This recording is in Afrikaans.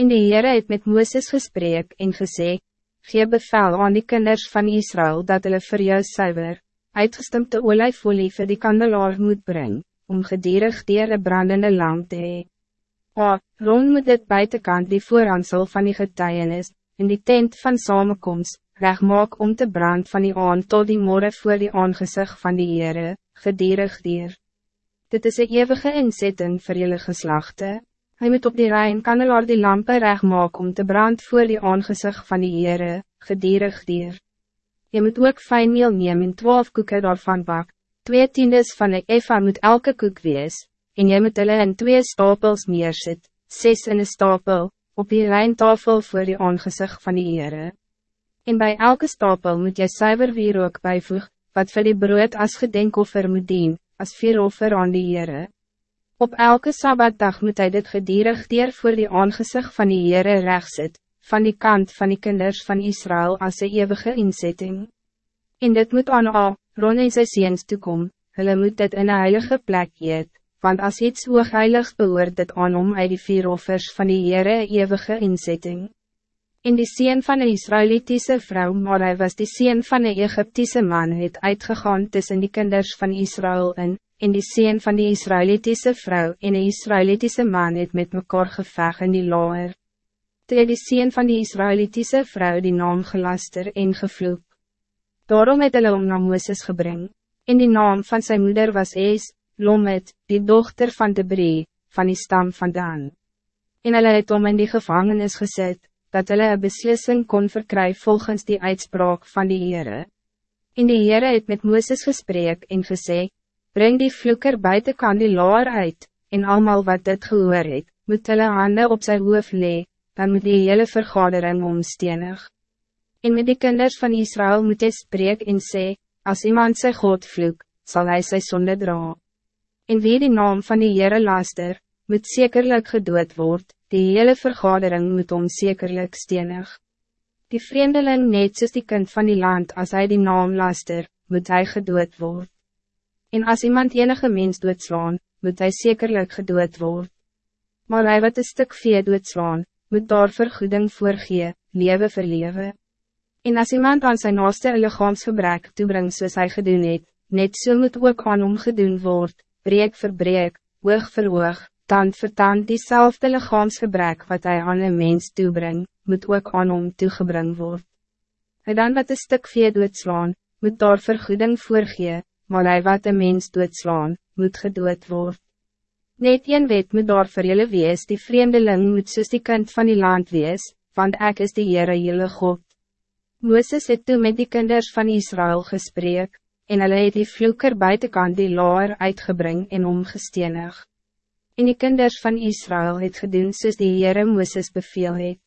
En die Heere het met Mooses gesprek en gesê, Gee bevel aan die kinders van Israël dat hulle vir jou suiwer, uitgestimpte olijfolie vir die kandelaar moet brengen, om gedierig dier een brandende lamp te hee. A, rond moet dit buitenkant die voorhansel van die getuienis, in die tent van samenkomst, reg maak om te brand van die aan tot die morgen voor die aangezicht van die Heere, gedierig dier. Dit is een eeuwige inzetting voor jullie geslachten. Hij moet op die rein kandelaar die lampen reg maak om te brand voor die aangezicht van die Heere, gedierig dier. Je moet ook fijn meel neem en twaalf koeken daarvan bak. Twee tiendes van de Eva moet elke koek wees, en je moet hulle in twee stapels neerzet, zes in een stapel, op die rijntafel voor die aangezicht van die Heere. En bij elke stapel moet jy suiver wierook bijvoeg, wat vir die brood as gedenkoffer moet dien, as vieroffer aan die Heere. Op elke Sabbatdag moet hij dit gedierig dier voor die aangezicht van die Heere recht sit, van die kant van die kinders van Israël als een eeuwige inzetting. En dit moet aan A, Ron en sy seens toekom, hulle moet dit in een heilige plek eet, want als iets hoogheiligs behoort dit aan om uit die vier offers van die Heere eeuwige inzetting. In die sien van een Israëlitische vrouw, maar hij was die sien van een Egyptische man, het uitgegaan tussen die kinders van Israël en, die sien van die Israëlitische vrouw en een Israëlitische man het met mekaar geveg in die laer. Toe die sien van die Israëlitische vrouw die naam gelaster en gevloek. Daarom het hulle om na Mooses gebring. In die naam van zijn moeder was Es, Lomet, die dochter van Debrie, van die stam van Dan. En hulle het om in die gevangenis gezet dat hulle een beslissing kon verkry volgens die uitspraak van die Heere. En die Heere het met Mooses gesprek en gesê, breng die vloeker buiten kan die laar uit, en allemaal wat dit gehoor het, moet hulle handen op zijn hoof lee, dan moet die hele vergadering omstenig. En met die kinders van Israël moet hy spreek en sê, als iemand sy God vloek, zal hij sy sonde dra. En wie die naam van die Heere laster, moet zekerlijk gedood worden die hele vergadering moet om zekerlijk stenig. Die vreemdeling net soos die kind van die land als hij die naam laster, moet hij gedood worden. En als iemand enige mens doodslaan, moet hij zekerlijk gedood worden. Maar hij wat een stuk vee doodslaan, moet daar vergoeding voorgee, lewe verlewe. En als iemand aan zijn naaste lichaamsgebrek toebring soos hy gedoen het, net so moet ook aan hom gedoen word, breek vir breek, oog vir oog, tand voor tand diezelfde lichaamsgebrek wat hij aan een mens toebring, moet ook aan hom toegebring word. Hy dan wat een stuk vee doodslaan, moet daar vergoeding voorgee, maar hij wat een mens doodslaan, moet gedood word. Net een wet moet daar vir julle wees, die vreemdeling moet soos die kind van die land wees, want ek is die Heere julle God. Mooses het toe met die kinders van Israël gesprek, en hulle het die vloeker buitenkant die laar uitgebring en omgestenig. En die kinders van Israël het gedoen soos die Heere Mooses beveel het.